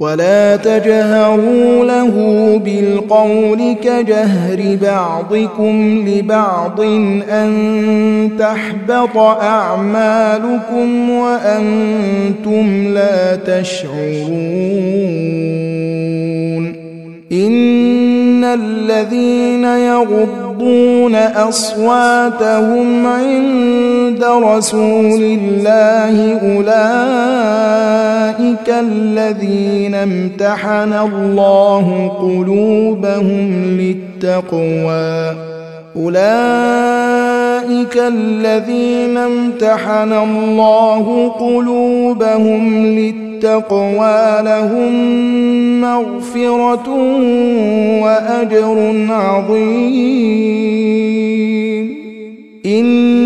ولا تجهروا له بالقول كجهر بعضكم لبعض أن تحبط أعمالكم وأنتم لا تشعرون. إن الذين يغضون أصواتهم عند رسول الله أولئك الذين امتحن الله قلوبهم للتقوى. أولئك الذين امتحن الله قلوبهم للتقوى. لهم مغفرة وأجر عظيم. إن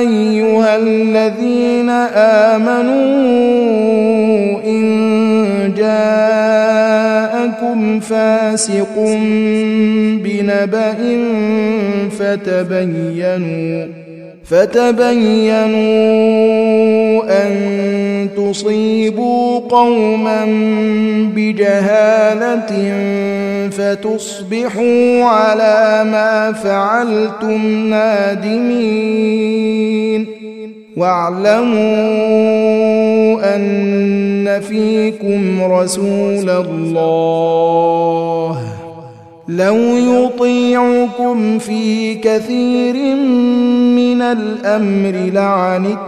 أيها الذين آمنوا إن جاءكم فاسق بنبأ فتبينوا فتبينوا أن تصيبوا قوما بجهالة فتصبحوا على ما فعلتم نادمين واعلموا أن فيكم رسول الله لو يطيعكم في كثير من الامر لعنتم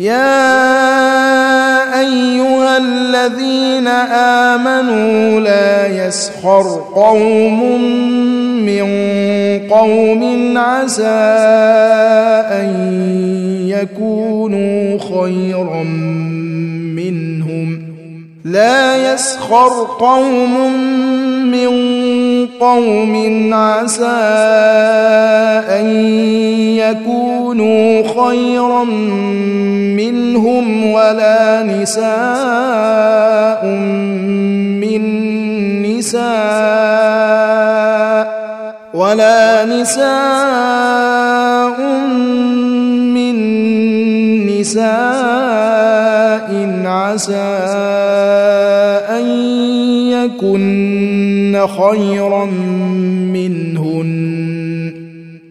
يا أيها الذين آمنوا لا يسخر قوم قوم عسى أن يكونوا خيرا منهم. لا يسخر قوم من قوم عسى أن يكونوا خيرا منهم ولا نساء من نساء ولا نساء من نساء عسى أن يكن خيرا منهن.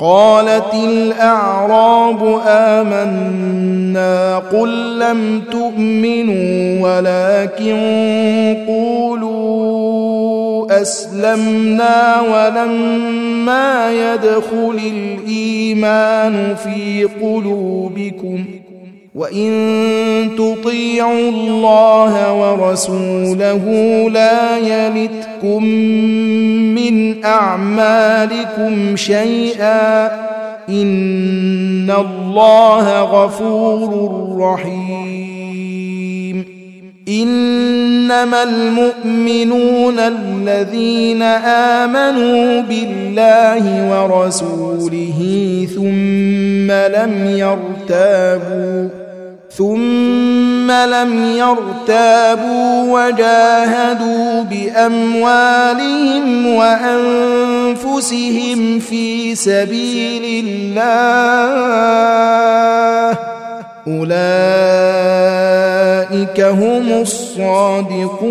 قالت الأعراب آمنا قل لم تؤمنوا ولكن قولوا أسلمنا ولما يدخل الإيمان في قلوبكم وإن تطيعوا الله ورسوله لا يلتكم من أعمالكم شيئا إن الله غفور رحيم. إنما المؤمنون الذين آمنوا بالله ورسوله ثم لم يرتابوا ثم لم يرتابوا وجاهدوا بأموالهم وأنفسهم في سبيل الله. أولئك هم الصادقون.